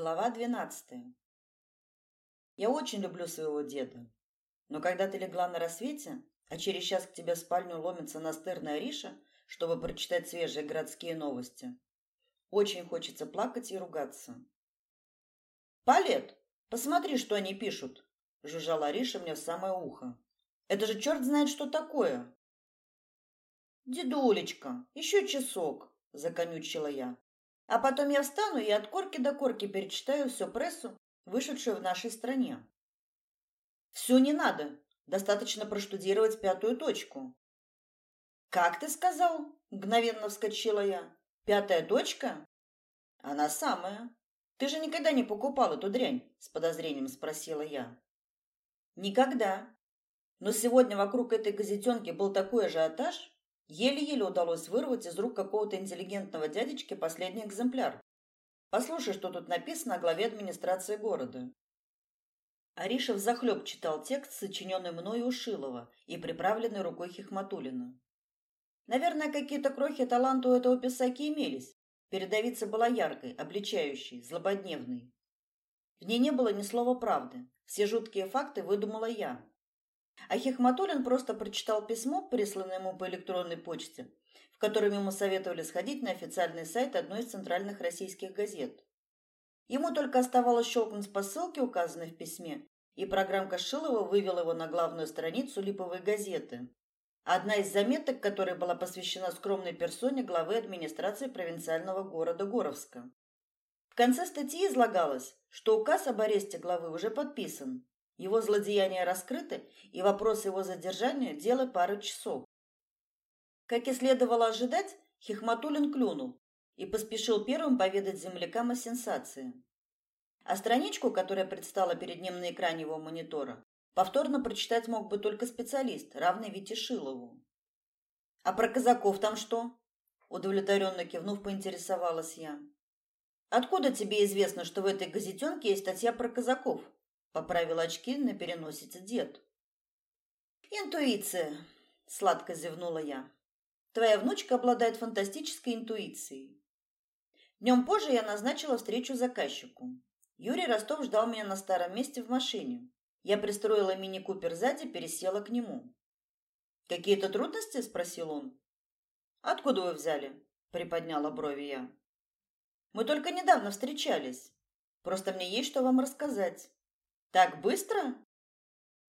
Глава двенадцатая. Я очень люблю своего деда. Но когда ты легла на рассвете, а через час к тебе в спальню ломится настырная Риша, чтобы прочитать свежие городские новости, очень хочется плакать и ругаться. «Палет, посмотри, что они пишут!» — жужжала Риша мне в самое ухо. «Это же черт знает, что такое!» «Дедулечка, еще часок!» — законючила я. А потом я встану и от корки до корки перечитаю всю прессу, вышедшую в нашей стране. Все не надо. Достаточно проштудировать пятую точку. Как ты сказал? мгновенно вскочила я. Пятая точка? Она самая. Ты же никогда не покупал эту дрянь, с подозрением спросила я. Никогда. Но сегодня вокруг этой газетенки был такой ажиотаж, Еле-еле удалось вырвать из рук какого-то интеллигентного дядечки последний экземпляр. Послушай, что тут написано о главе администрации города. Аришев захлеб читал текст, сочиненный мною у Шилова и приправленный рукой Хихматулина. Наверное, какие-то крохи таланта у этого писаки имелись. Передовица была яркой, обличающей, злободневной. В ней не было ни слова правды. Все жуткие факты выдумала я. А Хихматуллин просто прочитал письмо, присланное ему по электронной почте, в котором ему советовали сходить на официальный сайт одной из центральных российских газет. Ему только оставалось щелкнуть по ссылке, указанной в письме, и программка Шилова вывела его на главную страницу липовой газеты. Одна из заметок, которая была посвящена скромной персоне главы администрации провинциального города Горовска. В конце статьи излагалось, что указ об аресте главы уже подписан, его злодеяния раскрыты, и вопрос его задержания – дело пары часов. Как и следовало ожидать, Хихматулин клюнул и поспешил первым поведать землякам о сенсации. А страничку, которая предстала перед ним на экране его монитора, повторно прочитать мог бы только специалист, равный Вите Шилову. «А про казаков там что?» Удовлетворенно кивнув, поинтересовалась я. «Откуда тебе известно, что в этой газетенке есть статья про казаков?» Поправил очки на переносице дед. Интуиция, сладко зевнула я. Твоя внучка обладает фантастической интуицией. Днем позже я назначила встречу заказчику. Юрий Ростов ждал меня на старом месте в машине. Я пристроила мини-купер сзади, пересела к нему. Какие-то трудности, спросил он. Откуда вы взяли? приподняла брови я. Мы только недавно встречались. Просто мне есть что вам рассказать. Так быстро?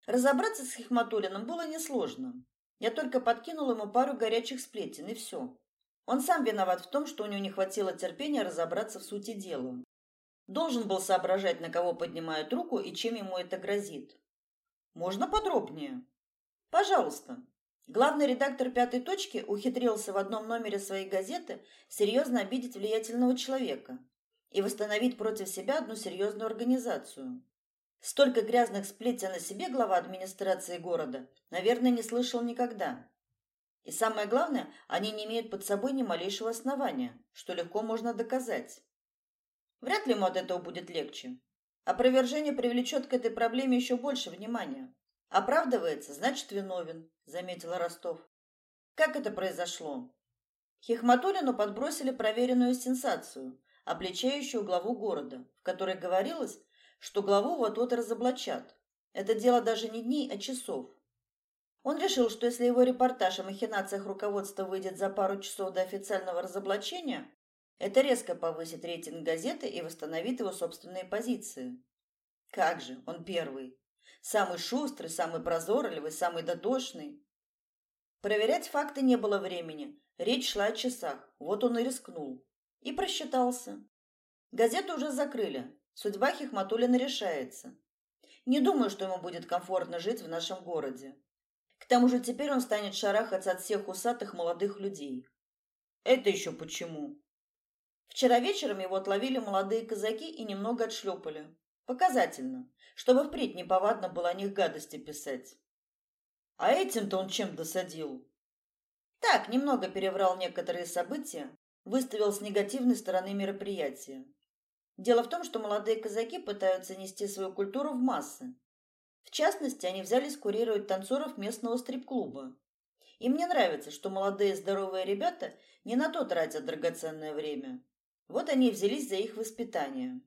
Разобраться с Хихматулиным было несложно. Я только подкинул ему пару горячих сплетен и все. Он сам виноват в том, что у него не хватило терпения разобраться в сути дела. Должен был соображать, на кого поднимает руку и чем ему это грозит. Можно подробнее? Пожалуйста. Главный редактор «Пятой точки» ухитрился в одном номере своей газеты серьезно обидеть влиятельного человека и восстановить против себя одну серьезную организацию. Столько грязных сплетен о себе глава администрации города, наверное, не слышал никогда. И самое главное, они не имеют под собой ни малейшего основания, что легко можно доказать. Вряд ли ему от этого будет легче. Опровержение привлечет к этой проблеме еще больше внимания. Оправдывается, значит, виновен, заметила Ростов. Как это произошло? Хихматулину подбросили проверенную сенсацию, обличающую главу города, в которой говорилось, что главу вот-вот разоблачат. Это дело даже не дней, а часов. Он решил, что если его репортаж о махинациях руководства выйдет за пару часов до официального разоблачения, это резко повысит рейтинг газеты и восстановит его собственные позиции. Как же, он первый. Самый шустрый, самый прозорливый, самый дотошный. Проверять факты не было времени. Речь шла о часах. Вот он и рискнул. И просчитался. Газету уже закрыли. Судьба Хихматулина решается. Не думаю, что ему будет комфортно жить в нашем городе. К тому же теперь он станет шарахаться от всех усатых молодых людей. Это еще почему? Вчера вечером его отловили молодые казаки и немного отшлепали. Показательно, чтобы впредь неповадно было о них гадости писать. А этим-то он чем досадил? Так, немного переврал некоторые события, выставил с негативной стороны мероприятия. Дело в том, что молодые казаки пытаются нести свою культуру в массы. В частности, они взялись курировать танцоров местного стрип-клуба. И мне нравится, что молодые здоровые ребята не на то тратят драгоценное время. Вот они и взялись за их воспитание.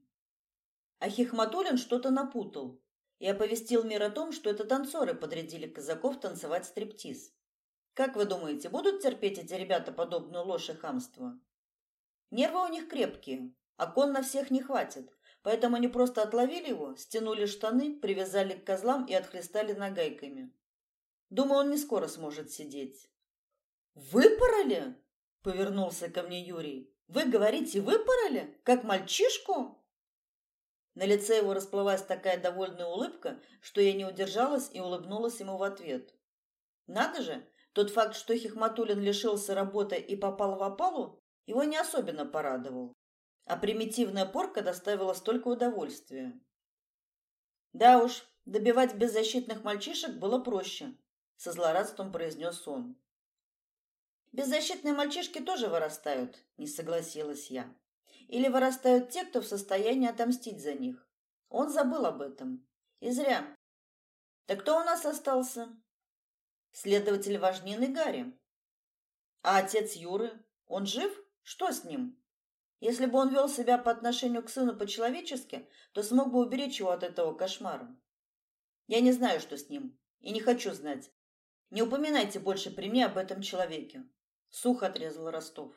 А Хихматулин что-то напутал и оповестил мир о том, что это танцоры подрядили казаков танцевать стриптиз. Как вы думаете, будут терпеть эти ребята подобную ложь и хамство? Нервы у них крепкие, а кон на всех не хватит, поэтому они просто отловили его, стянули штаны, привязали к козлам и отхлестали нагайками. Думаю, он не скоро сможет сидеть. Выпороли? Повернулся ко мне Юрий. Вы говорите, выпороли? Как мальчишку? На лице его расплылась такая довольная улыбка, что я не удержалась и улыбнулась ему в ответ. Надо же, тот факт, что Хихматулин лишился работы и попал в опалу, его не особенно порадовал. А примитивная порка доставила столько удовольствия. Да уж, добивать беззащитных мальчишек было проще, со злорадством произнес он. Беззащитные мальчишки тоже вырастают, не согласилась я. Или вырастают те, кто в состоянии отомстить за них. Он забыл об этом. И зря. Так кто у нас остался? Следователь Важнин и Гарри. А отец Юры, он жив? Что с ним? Если бы он вел себя по отношению к сыну по-человечески, то смог бы уберечь его от этого кошмара. Я не знаю, что с ним, и не хочу знать. Не упоминайте больше при мне об этом человеке сухо отрезал Ростов.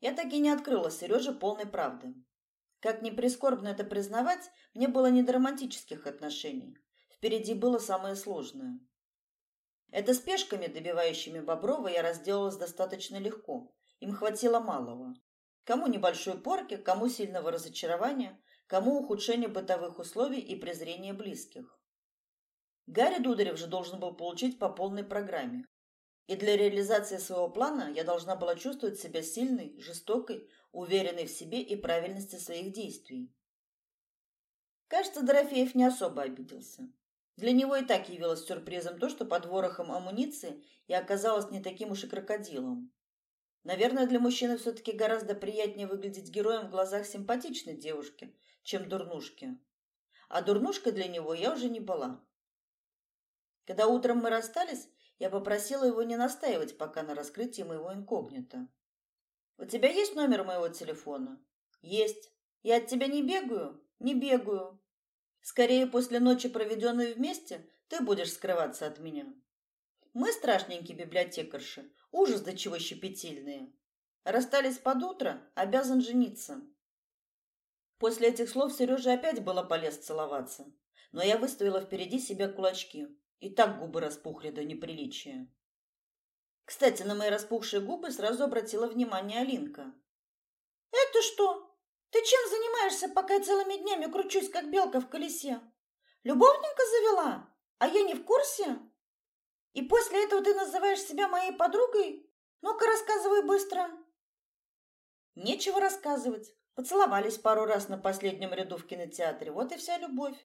Я так и не открыла Сереже полной правды. Как ни прискорбно это признавать, мне было не до романтических отношений. Впереди было самое сложное. Это с пешками, добивающими Боброва, я разделалась достаточно легко. Им хватило малого. Кому небольшой порки, кому сильного разочарования, кому ухудшения бытовых условий и презрения близких. Гарри Дударев же должен был получить по полной программе. И для реализации своего плана я должна была чувствовать себя сильной, жестокой, уверенной в себе и правильности своих действий. Кажется, Дорофеев не особо обиделся. Для него и так явилось сюрпризом то, что под ворохом амуниции я оказалась не таким уж и крокодилом. Наверное, для мужчины все-таки гораздо приятнее выглядеть героем в глазах симпатичной девушки, чем дурнушки. А дурнушкой для него я уже не была. Когда утром мы расстались, я попросила его не настаивать пока на раскрытии моего инкогнито. У тебя есть номер моего телефона? Есть. Я от тебя не бегаю? Не бегаю. Скорее после ночи, проведенной вместе, ты будешь скрываться от меня. Мы страшненькие библиотекарши, ужас до чего щепетильные. Расстались под утро, обязан жениться. После этих слов Сереже опять было полез целоваться, но я выставила впереди себя кулачки. И так губы распухли до неприличия. Кстати, на мои распухшие губы сразу обратила внимание Алинка. «Это что? Ты чем занимаешься, пока я целыми днями кручусь, как белка в колесе? Любовника завела? А я не в курсе? И после этого ты называешь себя моей подругой? Ну-ка, рассказывай быстро». Нечего рассказывать. Поцеловались пару раз на последнем ряду в кинотеатре. Вот и вся любовь.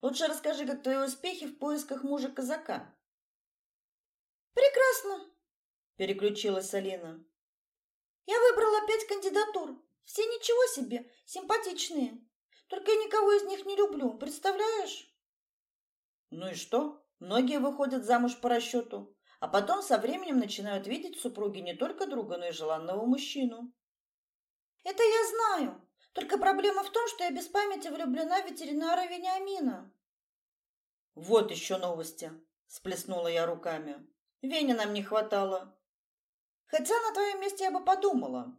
Лучше расскажи, как твои успехи в поисках мужа-казака. Прекрасно, переключилась Алина. Я выбрала пять кандидатур. Все ничего себе, симпатичные. Только я никого из них не люблю, представляешь? Ну и что? Многие выходят замуж по расчету, а потом со временем начинают видеть в супруге не только друга, но и желанного мужчину. Это я знаю, только проблема в том, что я без памяти влюблена в ветеринара Вениамина. Вот еще новости, сплеснула я руками. Веня нам не хватало. Хотя на твоем месте я бы подумала.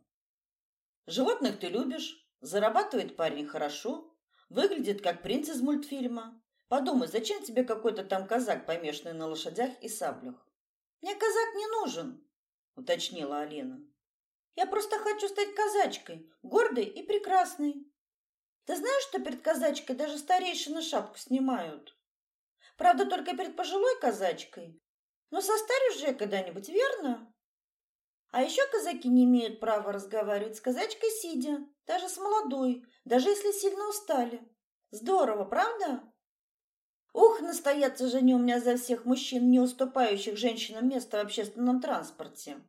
Животных ты любишь, зарабатывает парень хорошо, выглядит как принц из мультфильма. Подумай, зачем тебе какой-то там казак, помешанный на лошадях и саблях? Мне казак не нужен, уточнила Алина. Я просто хочу стать казачкой, гордой и прекрасной. Ты знаешь, что перед казачкой даже старейшины шапку снимают? Правда, только перед пожилой казачкой. Но состаришь же когда-нибудь, верно? А еще казаки не имеют права разговаривать с казачкой сидя, даже с молодой, даже если сильно устали. Здорово, правда? Ух, настояться же не у меня за всех мужчин, не уступающих женщинам место в общественном транспорте.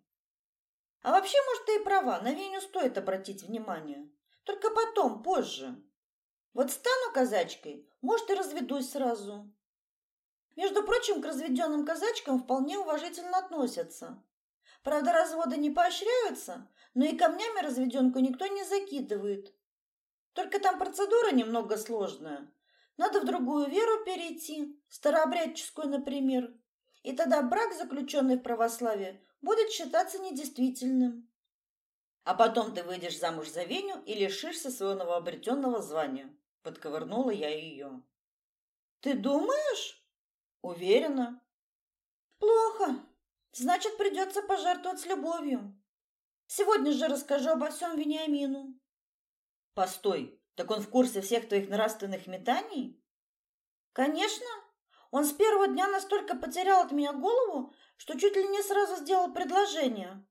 А вообще, может, ты и права, на Веню стоит обратить внимание. Только потом, позже. Вот стану казачкой, может, и разведусь сразу. Между прочим, к разведенным казачкам вполне уважительно относятся. Правда, разводы не поощряются, но и камнями разведенку никто не закидывает. Только там процедура немного сложная. Надо в другую веру перейти, старообрядческую, например. И тогда брак, заключенный в православии, будет считаться недействительным. А потом ты выйдешь замуж за Веню и лишишься своего новообретенного звания. Подковырнула я ее. Ты думаешь? Уверена. Плохо. Значит, придется пожертвовать любовью. Сегодня же расскажу обо всем Вениамину. Постой, так он в курсе всех твоих нравственных метаний? Конечно. Он с первого дня настолько потерял от меня голову, что чуть ли не сразу сделал предложение.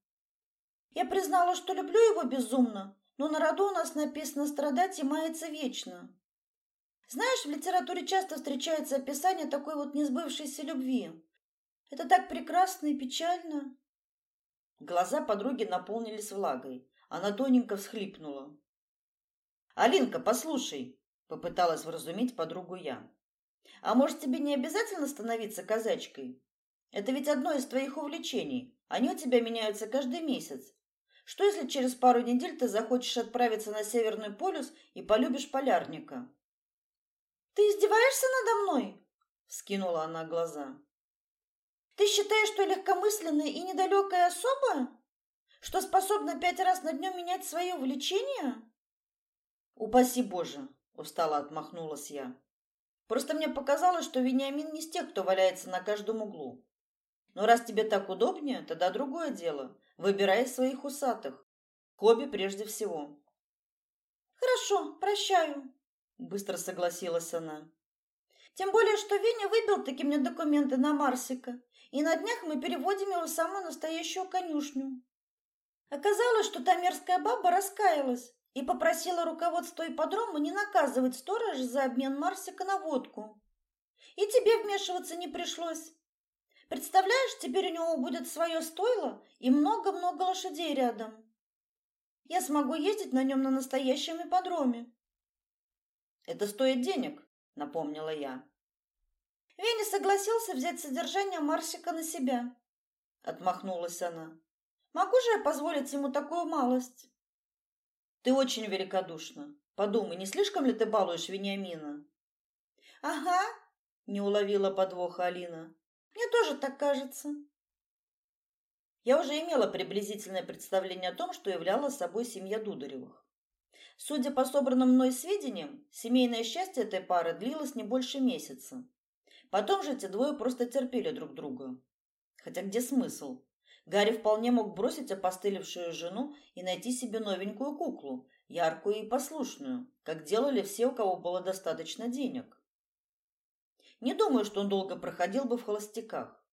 Я признала, что люблю его безумно, но на роду у нас написано «страдать и маяться вечно». Знаешь, в литературе часто встречается описание такой вот несбывшейся любви. Это так прекрасно и печально. Глаза подруги наполнились влагой. Она тоненько всхлипнула. «Алинка, послушай!» — попыталась вразумить подругу я. «А может, тебе не обязательно становиться казачкой? Это ведь одно из твоих увлечений. Они у тебя меняются каждый месяц. Что, если через пару недель ты захочешь отправиться на Северный полюс и полюбишь полярника?» «Ты издеваешься надо мной?» — вскинула она глаза. «Ты считаешь, что легкомысленная и недалекая особа? Что способна пять раз на днем менять свое увлечение?» Упаси Боже, устало отмахнулась я. Просто мне показалось, что Вениамин не из тех, кто валяется на каждом углу. Но раз тебе так удобнее, тогда другое дело. Выбирай своих усатых. Хобби прежде всего. Хорошо, прощаю, быстро согласилась она. Тем более, что Веня выбил таки мне документы на Марсика, и на днях мы переводим его в самую настоящую конюшню. Оказалось, что та мерзкая баба раскаялась и попросила руководство ипподрома не наказывать сторожа за обмен Марсика на водку. И тебе вмешиваться не пришлось. Представляешь, теперь у него будет свое стойло и много-много лошадей рядом. Я смогу ездить на нем на настоящем ипподроме. Это стоит денег, напомнила я. Веня согласился взять содержание Марсика на себя. Отмахнулась она. Могу же я позволить ему такую малость? Ты очень великодушна. Подумай, не слишком ли ты балуешь Вениамина? Ага, не уловила подвоха Алина. Мне тоже так кажется. Я уже имела приблизительное представление о том, что являла собой семья Дударевых. Судя по собранным мной сведениям, семейное счастье этой пары длилось не больше месяца. Потом же эти двое просто терпели друг друга. Хотя где смысл? Гарри вполне мог бросить опостылевшую жену и найти себе новенькую куклу, яркую и послушную, как делали все, у кого было достаточно денег. Не думаю, что он долго проходил бы в холостяках.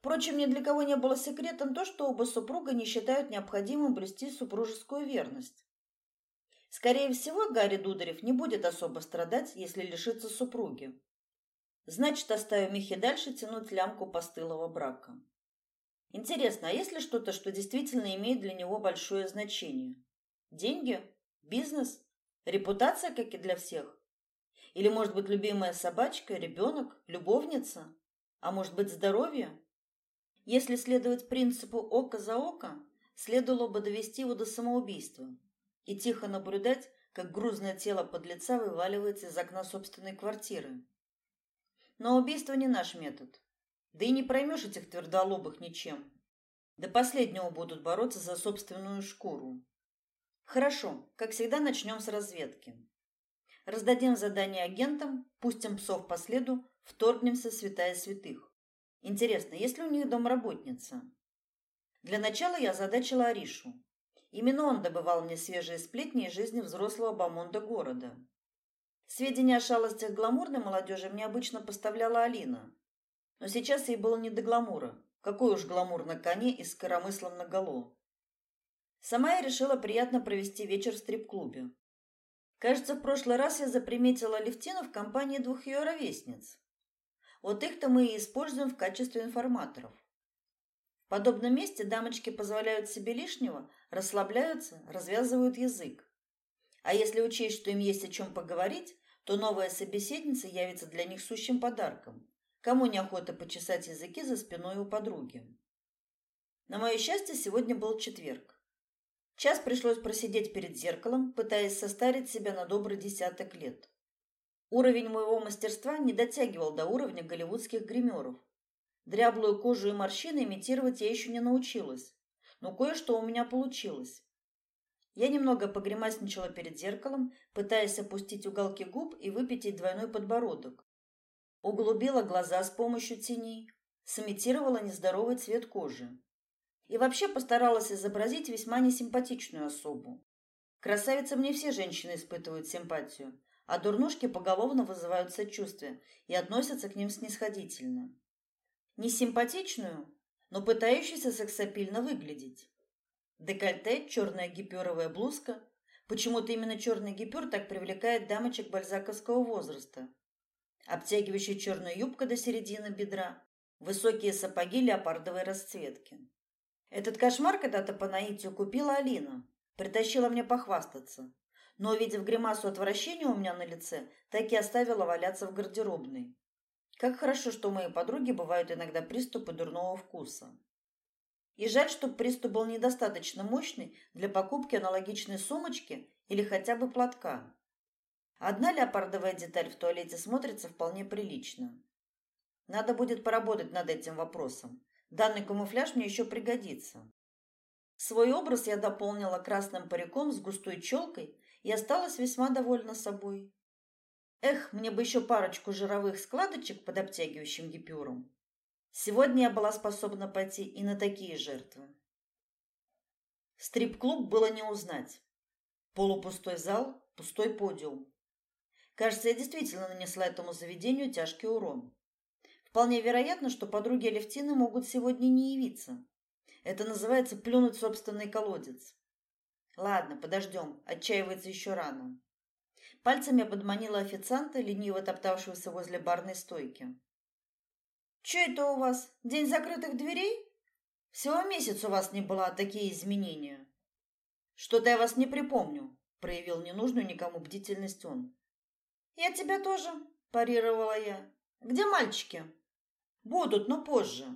Впрочем, ни для кого не было секретом то, что оба супруга не считают необходимым блюсти супружескую верность. Скорее всего, Гарри Дударев не будет особо страдать, если лишится супруги. Значит, оставим их и дальше тянуть лямку постылого брака. Интересно, а есть ли что-то, что действительно имеет для него большое значение? Деньги? Бизнес? Репутация, как и для всех? Или, может быть, любимая собачка, ребенок, любовница? А может быть, здоровье? Если следовать принципу око за око, следовало бы довести его до самоубийства и тихо наблюдать, как грузное тело подлеца вываливается из окна собственной квартиры. Но убийство не наш метод. Да и не проймешь этих твердолобых ничем. До последнего будут бороться за собственную шкуру. Хорошо, как всегда, начнем с разведки. Раздадим задание агентам, пустим псов по следу, вторгнемся святая святых. Интересно, есть ли у них домработница? Для начала я задачила Аришу. Именно он добывал мне свежие сплетни из жизни взрослого бомонда города. Сведения о шалостях гламурной молодежи мне обычно поставляла Алина, но сейчас ей было не до гламура. Какой уж гламур на коне и с коромыслом наголо. Сама я решила приятно провести вечер в стрип-клубе. Кажется, в прошлый раз я заприметила Левтину в компании двух ее ровесниц. Вот их-то мы и используем в качестве информаторов. В подобном месте дамочки позволяют себе лишнего, расслабляются, развязывают язык. А если учесть, что им есть о чем поговорить, то новая собеседница явится для них сущим подарком. Кому неохота почесать языки за спиной у подруги? На мое счастье, сегодня был четверг. Час пришлось просидеть перед зеркалом, пытаясь состарить себя на добрый десяток лет. Уровень моего мастерства не дотягивал до уровня голливудских гримеров. Дряблую кожу и морщины имитировать я еще не научилась, но кое-что у меня получилось. Я немного погремасничала перед зеркалом, пытаясь опустить уголки губ и выпятить двойной подбородок. Углубила глаза с помощью теней, сымитировала нездоровый цвет кожи. И вообще постаралась изобразить весьма несимпатичную особу. Красавицам не все женщины испытывают симпатию, а дурнушки поголовно вызывают сочувствие и относятся к ним снисходительно. Не симпатичную, но пытающуюся сексапильно выглядеть. Декольте, черная гиперовая блузка. Почему-то именно черный гипюр так привлекает дамочек бальзаковского возраста. Обтягивающая черная юбка до середины бедра, высокие сапоги леопардовой расцветки. Этот кошмар когда-то по наитию купила Алина, притащила мне похвастаться но, увидев гримасу отвращения у меня на лице, так и оставила валяться в гардеробной. Как хорошо, что у моей подруги бывают иногда приступы дурного вкуса. И жаль, что приступ был недостаточно мощный для покупки аналогичной сумочки или хотя бы платка. Одна леопардовая деталь в туалете смотрится вполне прилично. Надо будет поработать над этим вопросом. Данный камуфляж мне еще пригодится. Свой образ я дополнила красным париком с густой челкой и осталась весьма довольна собой. Эх, мне бы еще парочку жировых складочек под обтягивающим гипюром. Сегодня я была способна пойти и на такие жертвы. Стрип-клуб было не узнать. Полупустой зал, пустой подиум. Кажется, я действительно нанесла этому заведению тяжкий урон. Вполне вероятно, что подруги Алевтины могут сегодня не явиться. Это называется плюнуть в собственный колодец. Ладно, подождем, отчаивается еще рано. Пальцами подманила официанта, лениво топтавшегося возле барной стойки. Что это у вас? День закрытых дверей? Всего месяц у вас не было, а такие изменения. Что-то я вас не припомню, проявил ненужную никому бдительность он. Я тебя тоже, парировала я. Где мальчики? Будут, но позже.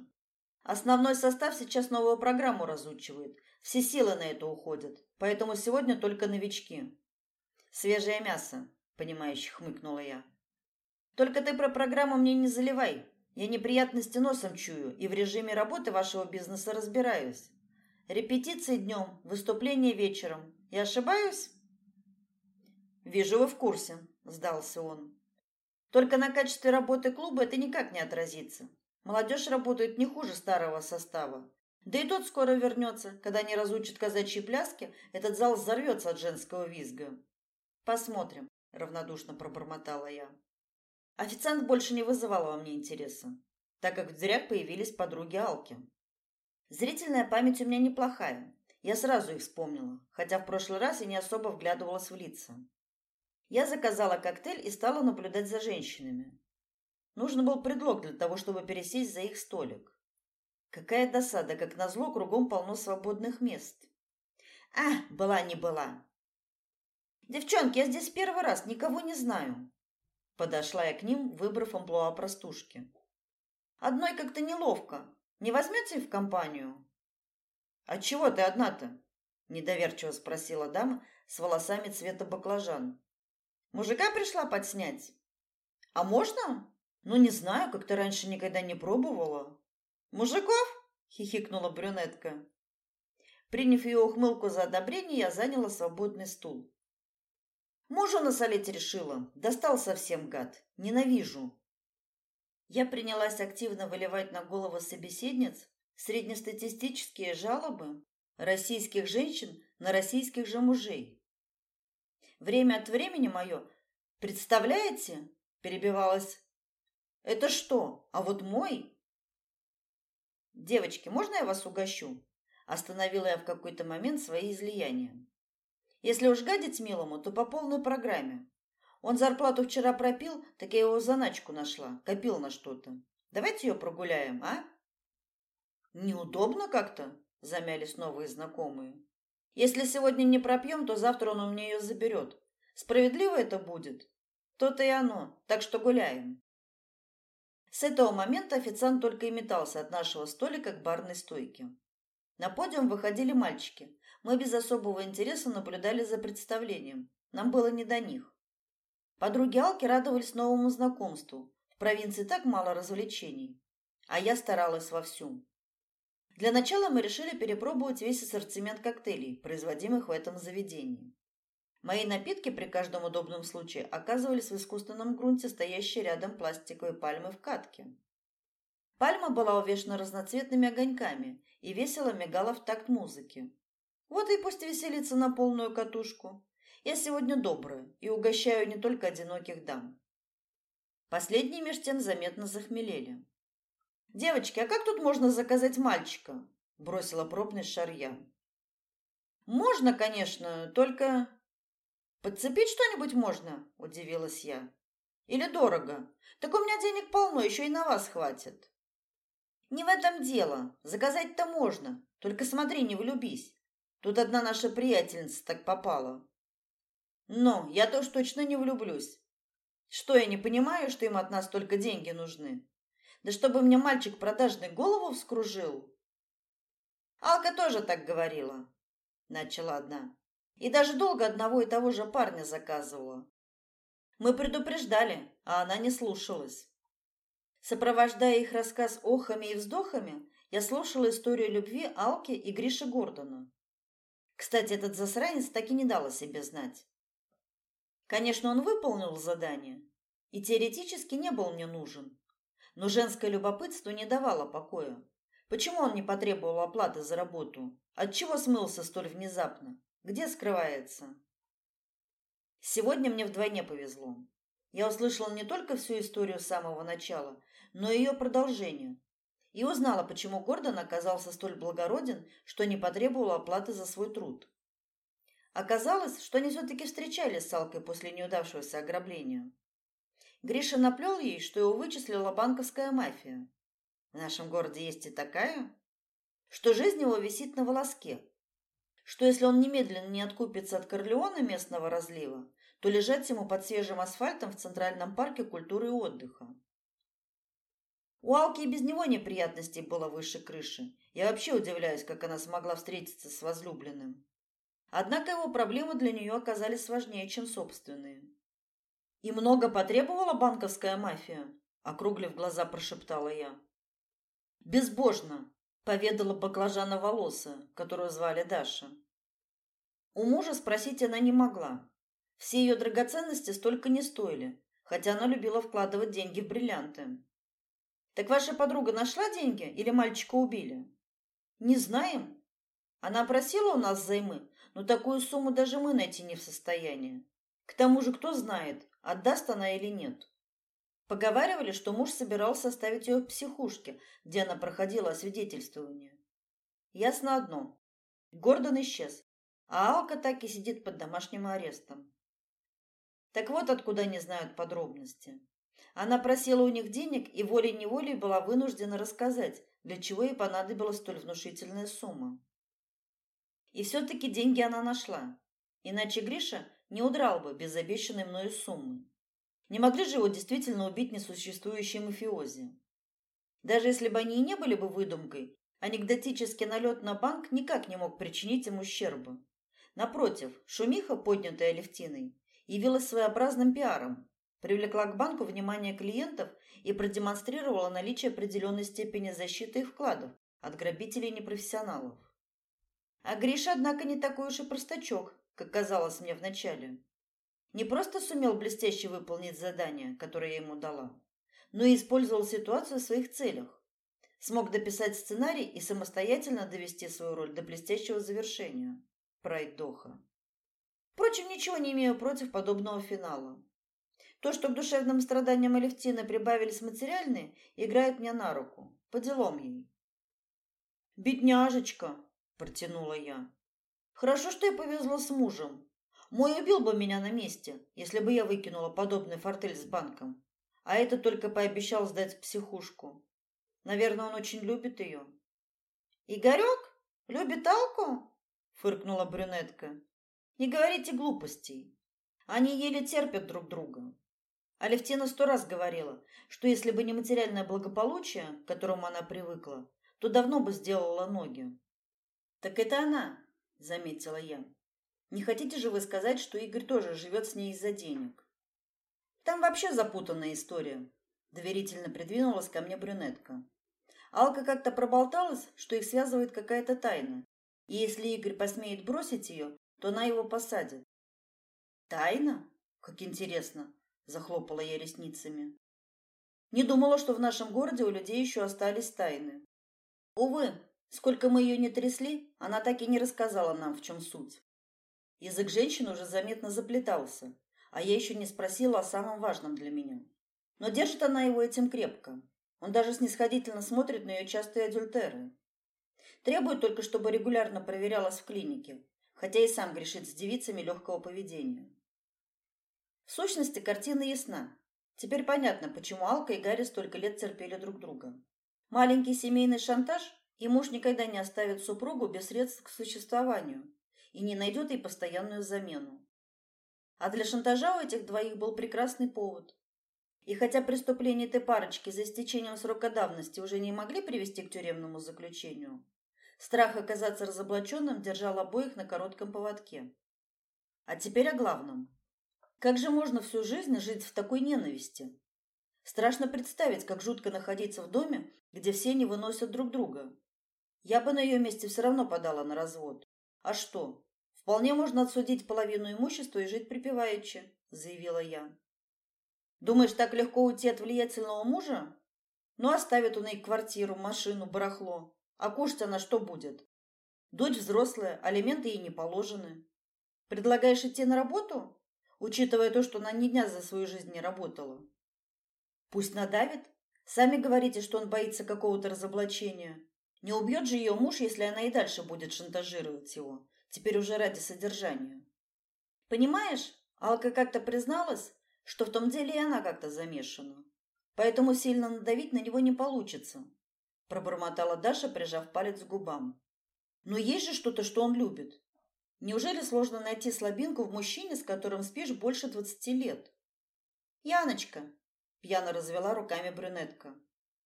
Основной состав сейчас новую программу разучивает. Все силы на это уходят, поэтому сегодня только новички. Свежее мясо, понимающе хмыкнула я. Только ты про программу мне не заливай. Я неприятности носом чую и в режиме работы вашего бизнеса разбираюсь. Репетиции днем, выступления вечером. Я ошибаюсь? Вижу, вы в курсе, сдался он. Только на качестве работы клуба это никак не отразится. Молодежь работает не хуже старого состава. Да и тот скоро вернется. Когда не разучат казачьи пляски, этот зал взорвется от женского визга. Посмотрим, равнодушно пробормотала я. Официант больше не вызывал во мне интереса, так как в дверях появились подруги Алки. Зрительная память у меня неплохая. Я сразу их вспомнила, хотя в прошлый раз и не особо вглядывалась в лица. Я заказала коктейль и стала наблюдать за женщинами. Нужен был предлог для того, чтобы пересесть за их столик. Какая досада, как назло, кругом полно свободных мест. А, была не была. Девчонки, я здесь первый раз, никого не знаю. Подошла я к ним, выбрав амплуа простушки. Одной как-то неловко. Не возьмете в компанию? А чего ты одна-то? недоверчиво спросила дама с волосами цвета баклажан. Мужика пришла подснять. А можно? Ну не знаю, как-то раньше никогда не пробовала. Мужиков? хихикнула брюнетка. Приняв ее ухмылку за одобрение, я заняла свободный стул. Мужу насолить решила. Достал совсем гад. Ненавижу. Я принялась активно выливать на голову собеседниц среднестатистические жалобы российских женщин на российских же мужей. Время от времени мое, представляете, перебивалась. Это что? А вот мой Девочки, можно я вас угощу? Остановила я в какой-то момент свои излияния. Если уж гадить милому, то по полной программе. Он зарплату вчера пропил, так я его заначку нашла, копил на что-то. Давайте ее прогуляем, а? Неудобно как-то, замялись новые знакомые. Если сегодня не пропьем, то завтра он у меня ее заберет. Справедливо это будет? То-то и оно. Так что гуляем. С этого момента официант только и метался от нашего столика к барной стойке. На подиум выходили мальчики. Мы без особого интереса наблюдали за представлением. Нам было не до них. Подруги Алки радовались новому знакомству. В провинции так мало развлечений, а я старалась вовсю. Для начала мы решили перепробовать весь ассортимент коктейлей, производимых в этом заведении. Мои напитки при каждом удобном случае оказывались в искусственном грунте, стоящей рядом пластиковой пальмы в катке. Пальма была увешана разноцветными огоньками и весело мигала в такт музыки. Вот и пусть веселится на полную катушку. Я сегодня добрая и угощаю не только одиноких дам. Последние меж тем заметно захмелели. Девочки, а как тут можно заказать мальчика? бросила пробный шар я. Можно, конечно, только подцепить что-нибудь можно, удивилась я. Или дорого? Так у меня денег полно, еще и на вас хватит. Не в этом дело. Заказать-то можно, только смотри, не влюбись. Тут одна наша приятельница так попала. Но я тоже точно не влюблюсь. Что я не понимаю, что им от нас только деньги нужны? Да чтобы мне мальчик продажный голову вскружил. Алка тоже так говорила, начала одна. И даже долго одного и того же парня заказывала. Мы предупреждали, а она не слушалась. Сопровождая их рассказ охами и вздохами, я слушала историю любви Алки и Гриши Гордона. Кстати, этот засранец так и не дал о себе знать. Конечно, он выполнил задание и теоретически не был мне нужен. Но женское любопытство не давало покоя. Почему он не потребовал оплаты за работу? Отчего смылся столь внезапно? Где скрывается? Сегодня мне вдвойне повезло. Я услышала не только всю историю с самого начала, но и ее продолжение. И узнала, почему Гордон оказался столь благороден, что не потребовал оплаты за свой труд. Оказалось, что они все-таки встречались с Алкой после неудавшегося ограбления. Гриша наплел ей, что его вычислила банковская мафия. В нашем городе есть и такая, что жизнь его висит на волоске. Что если он немедленно не откупится от Корлеона местного разлива, то лежать ему под свежим асфальтом в Центральном парке культуры и отдыха. У Алки и без него неприятностей было выше крыши. Я вообще удивляюсь, как она смогла встретиться с возлюбленным. Однако его проблемы для нее оказались важнее, чем собственные. И много потребовала банковская мафия, округлив глаза, прошептала я. Безбожно, поведала баклажановолосая, которую звали Даша. У мужа спросить она не могла. Все ее драгоценности столько не стоили, хотя она любила вкладывать деньги в бриллианты. Так ваша подруга нашла деньги или мальчика убили? Не знаем. Она просила у нас займы, но такую сумму даже мы найти не в состоянии. К тому же, кто знает, отдаст она или нет. Поговаривали, что муж собирался оставить ее в психушке, где она проходила освидетельствование. Ясно одно. Гордон исчез, а Алка так и сидит под домашним арестом. Так вот откуда не знают подробности. Она просила у них денег и волей-неволей была вынуждена рассказать, для чего ей понадобилась столь внушительная сумма. И все-таки деньги она нашла. Иначе Гриша не удрал бы без обещанной мною суммы. Не могли же его действительно убить несуществующие мафиози. Даже если бы они и не были бы выдумкой, анекдотический налет на банк никак не мог причинить им ущерба. Напротив, шумиха, поднятая Алевтиной, явилась своеобразным пиаром, привлекла к банку внимание клиентов и продемонстрировала наличие определенной степени защиты их вкладов от грабителей непрофессионалов. А Гриша, однако, не такой уж и простачок, как казалось мне вначале. Не просто сумел блестяще выполнить задание, которое я ему дала, но и использовал ситуацию в своих целях. Смог дописать сценарий и самостоятельно довести свою роль до блестящего завершения. Пройдоха. Впрочем, ничего не имею против подобного финала. То, что к душевным страданиям Алевтины прибавились материальные, играет мне на руку. По делам ей. «Бедняжечка!» – протянула я. Хорошо, что я повезла с мужем. Мой убил бы меня на месте, если бы я выкинула подобный фортель с банком. А это только пообещал сдать в психушку. Наверное, он очень любит ее. Игорек? Любит Алку? Фыркнула брюнетка. Не говорите глупостей. Они еле терпят друг друга. Алевтина сто раз говорила, что если бы не материальное благополучие, к которому она привыкла, то давно бы сделала ноги. Так это она, заметила я. Не хотите же вы сказать, что Игорь тоже живет с ней из-за денег? Там вообще запутанная история, доверительно придвинулась ко мне брюнетка. Алка как-то проболталась, что их связывает какая-то тайна. И если Игорь посмеет бросить ее, то она его посадит. Тайна? Как интересно, захлопала я ресницами. Не думала, что в нашем городе у людей еще остались тайны. Увы, сколько мы ее не трясли, она так и не рассказала нам, в чем суть. Язык женщины уже заметно заплетался, а я еще не спросила о самом важном для меня. Но держит она его этим крепко. Он даже снисходительно смотрит на ее частые адюльтеры. Требует только, чтобы регулярно проверялась в клинике, хотя и сам грешит с девицами легкого поведения. В сущности, картина ясна. Теперь понятно, почему Алка и Гарри столько лет терпели друг друга. Маленький семейный шантаж, и муж никогда не оставит супругу без средств к существованию и не найдет ей постоянную замену. А для шантажа у этих двоих был прекрасный повод. И хотя преступления этой парочки за истечением срока давности уже не могли привести к тюремному заключению, страх оказаться разоблаченным держал обоих на коротком поводке. А теперь о главном. Как же можно всю жизнь жить в такой ненависти? Страшно представить, как жутко находиться в доме, где все не выносят друг друга. Я бы на ее месте все равно подала на развод. А что? Вполне можно отсудить половину имущества и жить припеваючи, заявила я. Думаешь, так легко уйти от влиятельного мужа? Ну, оставит он ей квартиру, машину, барахло. А кушать она что будет? Дочь взрослая, алименты ей не положены. Предлагаешь идти на работу, учитывая то, что она ни дня за свою жизнь не работала? Пусть надавит. Сами говорите, что он боится какого-то разоблачения. Не убьет же ее муж, если она и дальше будет шантажировать его, теперь уже ради содержания. Понимаешь, Алка как-то призналась, что в том деле и она как-то замешана. Поэтому сильно надавить на него не получится, пробормотала Даша, прижав палец к губам. Но есть же что-то, что он любит. Неужели сложно найти слабинку в мужчине, с которым спишь больше двадцати лет? Яночка, пьяно развела руками брюнетка.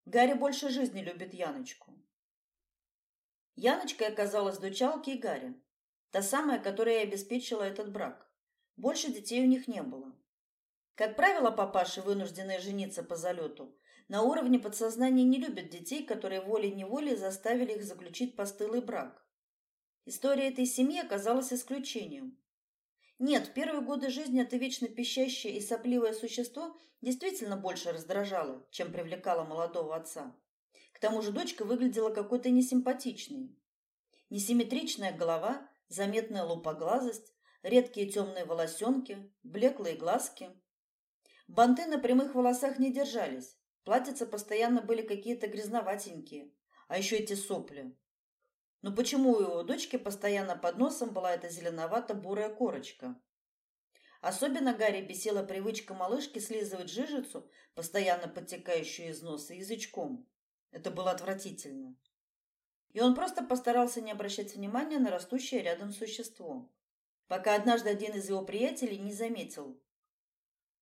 Гарри больше жизни любит Яночку. Яночкой оказалась дочалки и Гарри, та самая, которая обеспечила этот брак. Больше детей у них не было. Как правило, папаши, вынужденные жениться по залету, на уровне подсознания не любят детей, которые волей-неволей заставили их заключить постылый брак. История этой семьи оказалась исключением. Нет, в первые годы жизни это вечно пищащее и сопливое существо действительно больше раздражало, чем привлекало молодого отца. К тому же дочка выглядела какой-то несимпатичной. Несимметричная голова, заметная лупоглазость, редкие темные волосенки, блеклые глазки – Банты на прямых волосах не держались. Платьица постоянно были какие-то грязноватенькие. А еще эти сопли. Но почему у его дочки постоянно под носом была эта зеленовато-бурая корочка? Особенно Гарри бесила привычка малышки слизывать жижицу, постоянно подтекающую из носа, язычком. Это было отвратительно. И он просто постарался не обращать внимания на растущее рядом существо. Пока однажды один из его приятелей не заметил,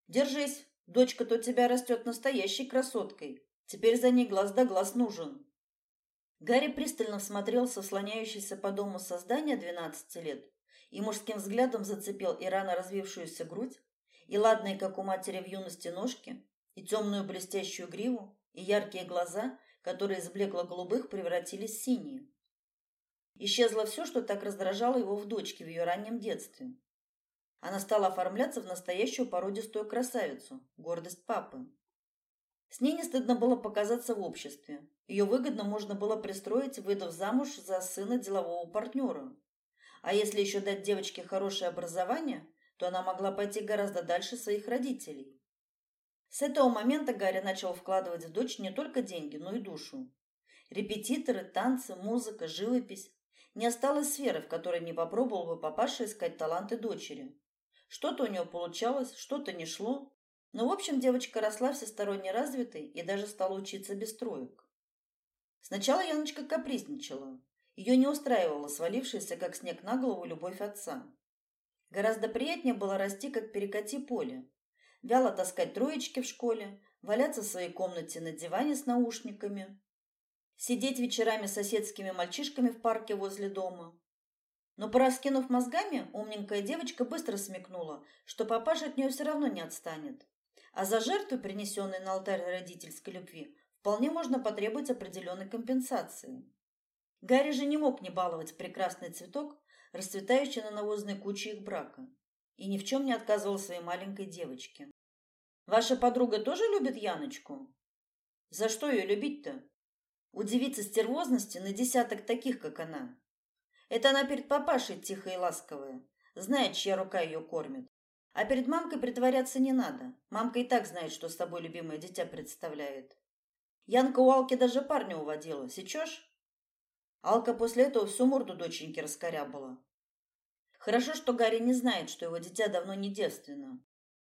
Держись, дочка-то у тебя растет настоящей красоткой. Теперь за ней глаз да глаз нужен. Гарри пристально всмотрелся в слоняющееся по дому создание двенадцати лет и мужским взглядом зацепил и рано развившуюся грудь, и ладные, как у матери в юности, ножки, и темную блестящую гриву, и яркие глаза, которые из блекло-голубых превратились в синие. Исчезло все, что так раздражало его в дочке в ее раннем детстве. Она стала оформляться в настоящую породистую красавицу, гордость папы. С ней не стыдно было показаться в обществе. Ее выгодно можно было пристроить, выдав замуж за сына делового партнера. А если еще дать девочке хорошее образование, то она могла пойти гораздо дальше своих родителей. С этого момента Гарри начал вкладывать в дочь не только деньги, но и душу. Репетиторы, танцы, музыка, живопись. Не осталось сферы, в которой не попробовал бы папаша искать таланты дочери. Что-то у нее получалось, что-то не шло. Но, в общем, девочка росла всесторонне развитой и даже стала учиться без троек. Сначала Яночка капризничала. Ее не устраивала свалившаяся, как снег на голову, любовь отца. Гораздо приятнее было расти, как перекати поле. Вяло таскать троечки в школе, валяться в своей комнате на диване с наушниками, сидеть вечерами с соседскими мальчишками в парке возле дома. Но пораскинув мозгами, умненькая девочка быстро смекнула, что папаша от нее все равно не отстанет. А за жертву, принесенной на алтарь родительской любви, вполне можно потребовать определенной компенсации. Гарри же не мог не баловать прекрасный цветок, расцветающий на навозной куче их брака, и ни в чем не отказывал своей маленькой девочке. Ваша подруга тоже любит Яночку? За что ее любить-то? Удивиться стервозности на десяток таких, как она. Это она перед папашей тихая и ласковая, знает, чья рука ее кормит. А перед мамкой притворяться не надо. Мамка и так знает, что с тобой любимое дитя представляет. Янка у Алки даже парня уводила. Сечешь? Алка после этого всю морду доченьки раскорябала. Хорошо, что Гарри не знает, что его дитя давно не девственно.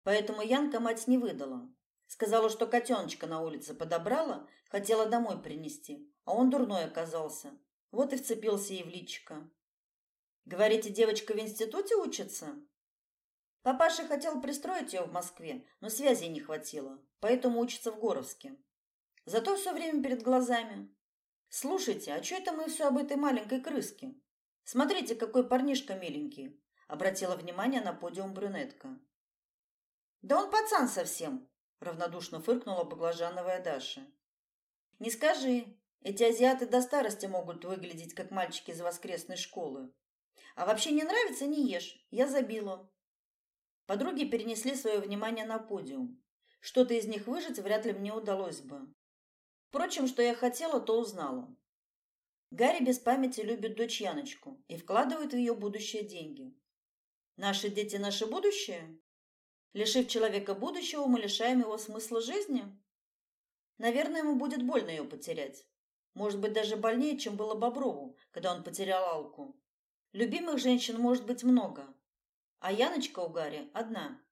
Поэтому Янка мать не выдала. Сказала, что котеночка на улице подобрала, хотела домой принести, а он дурной оказался. Вот и вцепился ей в личико. Говорите, девочка в институте учится? Папаша хотел пристроить ее в Москве, но связи не хватило, поэтому учится в Горовске. Зато все время перед глазами. Слушайте, а что это мы все об этой маленькой крыске? Смотрите, какой парнишка миленький, обратила внимание на подиум брюнетка. Да он пацан совсем, равнодушно фыркнула баклажановая Даша. Не скажи, эти азиаты до старости могут выглядеть как мальчики из воскресной школы. А вообще не нравится не ешь. Я забила. Подруги перенесли свое внимание на подиум. Что-то из них выжить вряд ли мне удалось бы. Впрочем, что я хотела, то узнала. Гарри без памяти любит дочь Яночку и вкладывает в ее будущее деньги. Наши дети наше будущее? Лишив человека будущего, мы лишаем его смысла жизни? Наверное, ему будет больно ее потерять. Может быть, даже больнее, чем было Боброву, когда он потерял Алку. Любимых женщин может быть много, а Яночка у Гарри одна.